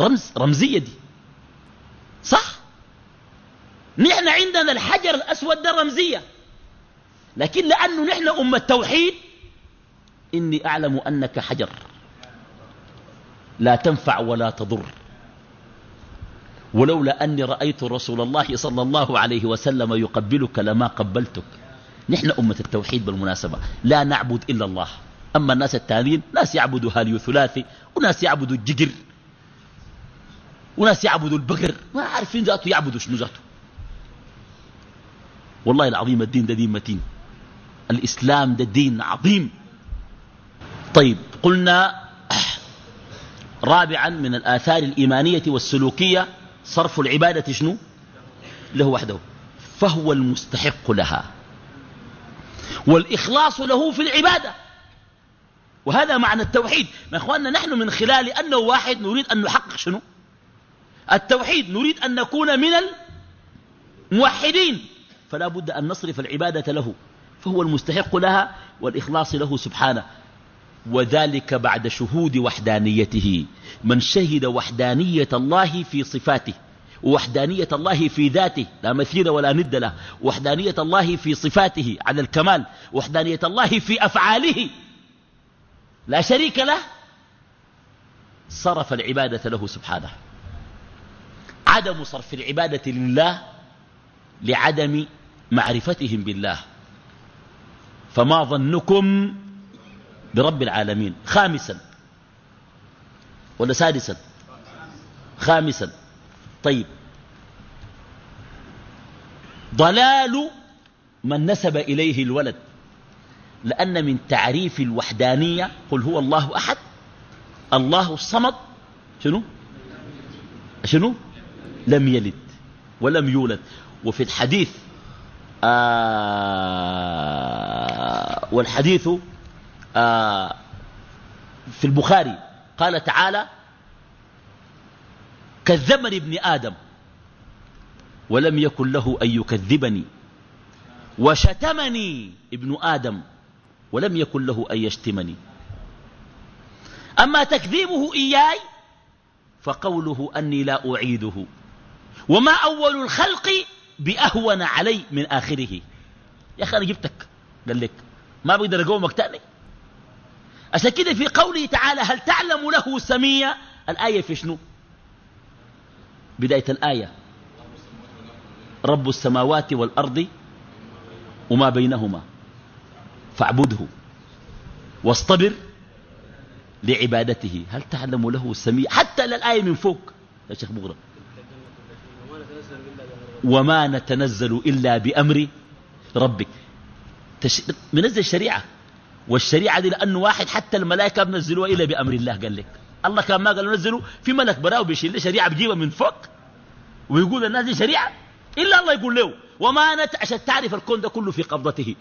رمز رمزية دي. صح؟ نحن عندنا الحجر الأسود ده رمزية. لكن لأنه نحن أمة التوحيد إني أعلم أنك حجر. لا تنفع ولا تضر. ولولا أني رأيت رسول الله صلى الله عليه وسلم يقبلك لما قبلتك. نحن أمة التوحيد بالمناسبة. لا نعبد إلا الله. أما الناس التانيين ناس يعبدوا هاليو ثلاثي وناس يعبدوا الجقر وناس يعبدوا البقر. ما عارفين ذاته يعبدوا شنو ذاته. والله العظيم الدين ده دين متين. الإسلام ده دين عظيم. طيب قلنا [clears throat] رابعا من الآثار الإيمانية والسلوكية. صرف العبادة شنو؟ له وحده. فهو المستحق لها. والإخلاص له في العبادة. وهذا معنى التوحيد. ما إخواننا نحن من خلال أنه واحد نريد أن نحقق شنو؟ التوحيد. نريد أن نكون من الموحدين. فلا بد أن نصرف العبادة له. فهو المستحق لها والإخلاص له سبحانه. وذلك بعد شهود وحدانيته. من شهد وحدانية الله في صفاته ووحدانية الله في ذاته لا مثيل ولا ند له وحدانية الله في صفاته على الكمال وحدانية الله في أفعاله لا شريك له صرف العبادة له سبحانه. عدم صرف العبادة لله لعدم معرفتهم بالله. فما ظنكم برب العالمين. خامسا. ولا سادسا؟ خامسا. طيب. ضلال من نسب إليه الولد. لأن من تعريف الوحدانية قل هو الله أحد. الله الصمد. شنو؟ شنو؟ لم يلد ولم يولد. وفي الحديث آه والحديث آه في البخاري قال تعالى كذبني ابن آدم ولم يكن له أن يكذبني وشتمني ابن آدم ولم يكن له أن يشتمني. أما تكذيبه إياي فقوله أني لا أعيده. وما أول الخلق بأهون علي من آخره. يا أخي أنا جبتك. قال لك ما بقدر أقومك تاني؟ عشان كده في قوله تعالى هل تعلم له سمية الآية في شنو؟ بداية الآية. رب السماوات والأرض وما بينهما. فاعبده. واصطبر لعبادته. هل تعلم له سمية حتى الآية من فوق. يا شيخ بغرة وما نتنزل إلا بأمر ربك. منزل الشريعة والشريعة دي لأنه واحد حتى الملائكة بنزلوها إلا بأمر الله قال لك. الله كان ما قال نزلوا في ملك براو بيشيل شريعة بجيبها من فوق ويقول الناس دي شريعة. إلا الله يقول له وما نت عشان تعرف الكون ده كله في قبضته.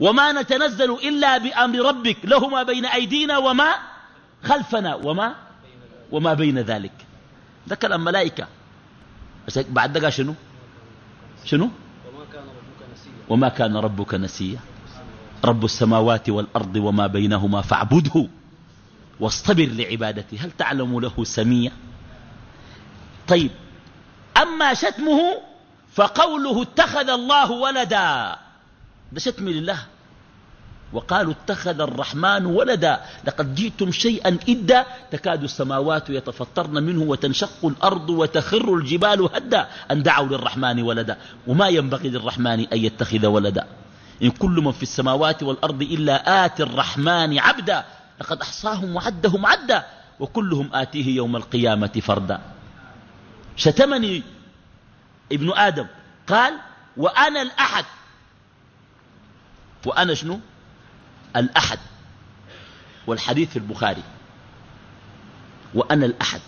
وما نتنزل إلا بأمر ربك له ما بين أيدينا وما خلفنا وما وما بين ذلك. ده كلام ملائكة. بعد ده شنو؟ شنو؟ وما كان ربك نسيا وما كان ربك نسيا رب السماوات والأرض وما بينهما فاعبده واصطبر لعبادته. هل تعلم له سميا طيب أما شتمه فقوله اتخذ الله ولدا. ده شتم لله. وقالوا اتخذ الرحمن ولدا. لقد جئتم شيئا إدا تكاد السماوات يتفطرن منه وتنشق الأرض وتخر الجبال هدا. أن دعوا للرحمن ولدا. وما ينبغي للرحمن أن يتخذ ولدا. إن كل من في السماوات والأرض إلا آتي الرحمن عبدا لقد أحصاهم وعدهم عدا وكلهم آتيه يوم القيامة فردا. شتمني ابن آدم. قال وأنا الأحد. وأنا شنو؟ الأحد. والحديث في البخاري. وأنا الأحد.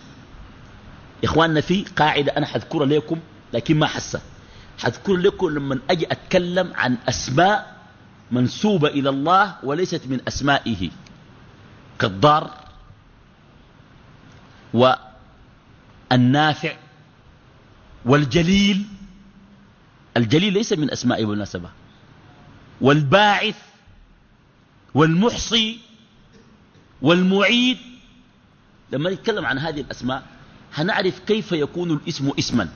إخواننا في قاعدة أنا حذكرها لكم لكن ما حسه حذكر لكم لما أجي أتكلم عن أسماء منسوبة إلى الله وليست من أسمائه. كالضار والنافع والجليل. الجليل ليس من أسمائه بالمناسبة والباعث والمحصي والمعيد. لما نتكلم عن هذه الأسماء هنعرف كيف يكون الاسم اسما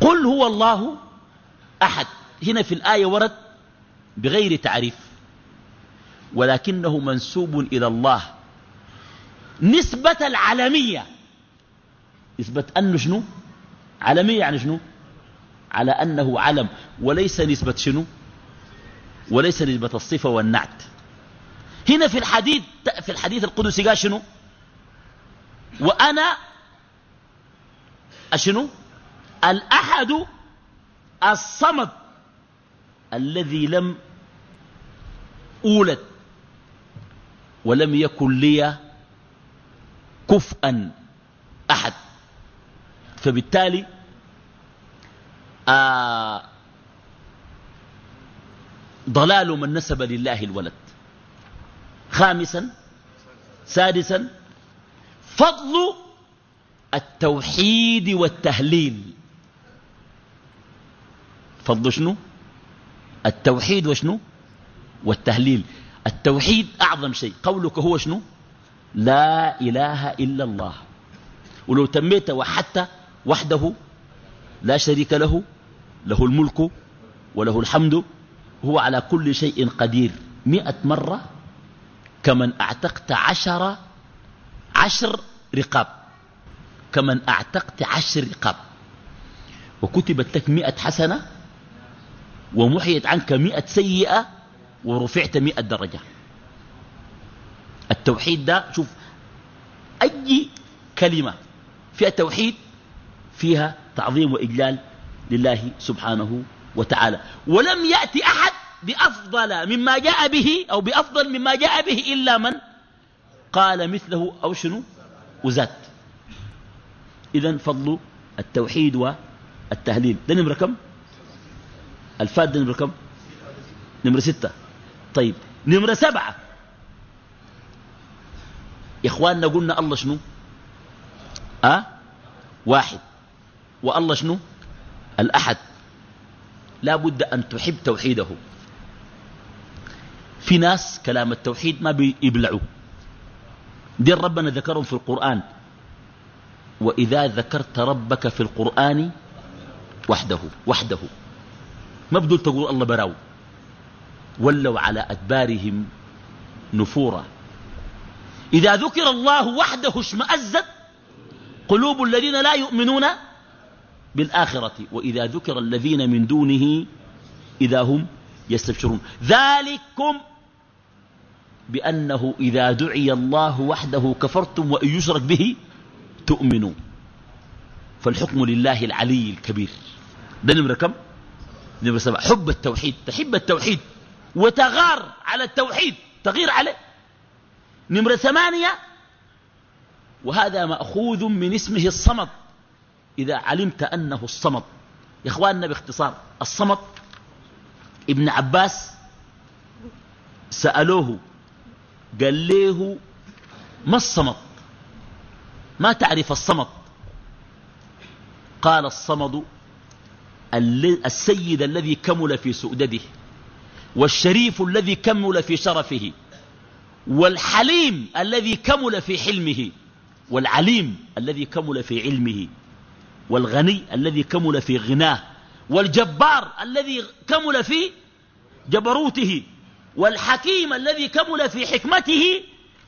قل هو الله أحد. هنا في الآية ورد بغير تعريف. ولكنه منسوب إلى الله. نسبة العالمية. نسبة أنه شنو؟ علمية يعني شنو؟ على أنه علم. وليس نسبة شنو؟ وليس نسبة الصفة والنعت. هنا في الحديث في الحديث القدسي قال شنو؟ وأنا أشنو؟ الأحد الصمد الذي لم أولد ولم يكن لي كفءا أحد. فبالتالي آه ضلال من نسب لله الولد. خامسا سادسا فضل التوحيد والتهليل. فضل شنو؟ التوحيد وشنو؟ والتهليل. التوحيد أعظم شيء. قولك هو شنو؟ لا إله إلا الله. ولو تميت وحتى وحده لا شريك له له الملك وله الحمد هو على كل شيء قدير. مئة مرة كمن أعتقت عشر عشر رقاب. كمن أعتقت عشر رقاب. وكتبت لك مئة حسنة ومحيت عنك مئة سيئة ورفعت مئة درجة. التوحيد ده شوف أي كلمة فيها توحيد فيها تعظيم وإجلال لله سبحانه وتعالى. ولم يأتي أحد بأفضل مما جاء به أو بأفضل مما جاء به إلا من؟ قال مثله أو شنو؟ وزاد إذا فضل التوحيد والتهليل. ده نمرة كم الفاد ده نمرة كم؟ نمرة ستة. طيب نمرة سبعة. إخواننا قلنا الله شنو؟ أه؟ واحد. والله شنو؟ الأحد. لا بد أن تحب توحيده. في ناس كلام التوحيد ما بيبلعوا. دي ربنا ذكرهم في القرآن. وإذا ذكرت ربك في القرآن وحده وحده. ما بدول تقول الله براو ولوا على أدبارهم نفورا. إذا ذكر الله وحده اشمأزت قلوب الذين لا يؤمنون بالآخرة وإذا ذكر الذين من دونه إذا هم يستبشرون. ذلكم بأنه إذا دعي الله وحده كفرتم وإن يشرك به تؤمنون. فالحكم لله العلي الكبير. ده نمرة كم نمرة سبعة حب التوحيد تحب التوحيد وتغار على التوحيد تغير عليه. نمرة ثمانية وهذا مأخوذ من اسمه الصمد. إذا علمت أنه الصمد. يا إخواننا باختصار الصمد ابن عباس سألوه قال له ما الصمد؟ ما تعرف الصمد؟ قال الصمد السيد الذي كمل في سؤدده والشريف الذي كمل في شرفه والحليم الذي كمل في حلمه والعليم الذي كمل في علمه والغني الذي كمل في غناه والجبار الذي كمل في جبروته والحكيم الذي كمل في حكمته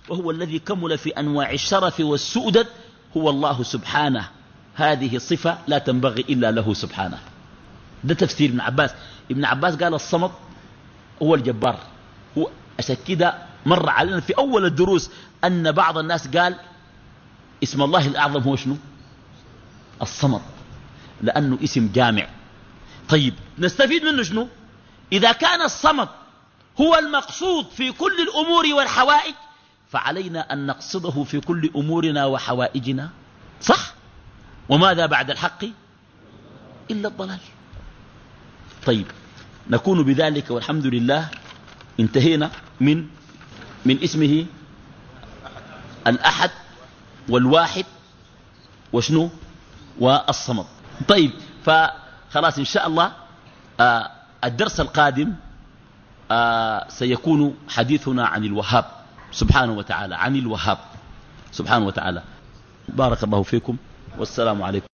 وهو الذي كمل في أنواع الشرف والسؤدد هو الله سبحانه. هذه صفة لا تنبغي إلا له سبحانه. ده تفسير ابن عباس. ابن عباس قال الصمد هو الجبار. هو عشان كده مر علينا في أول الدروس أن بعض الناس قال اسم الله الأعظم هو شنو؟ الصمد. لأنه اسم جامع. طيب نستفيد منه شنو؟ إذا كان الصمد هو المقصود في كل الأمور والحوائج فعلينا أن نقصده في كل أمورنا وحوائجنا. صح؟ وماذا بعد الحق؟ إلا الضلال. طيب نكون بذلك والحمد لله انتهينا من من اسمه الأحد والواحد وشنو؟ والصمد. طيب فخلاص إن شاء الله آه الدرس القادم آه سيكون حديثنا عن الوهاب سبحانه وتعالى عن الوهاب سبحانه وتعالى. بارك الله فيكم والسلام عليكم.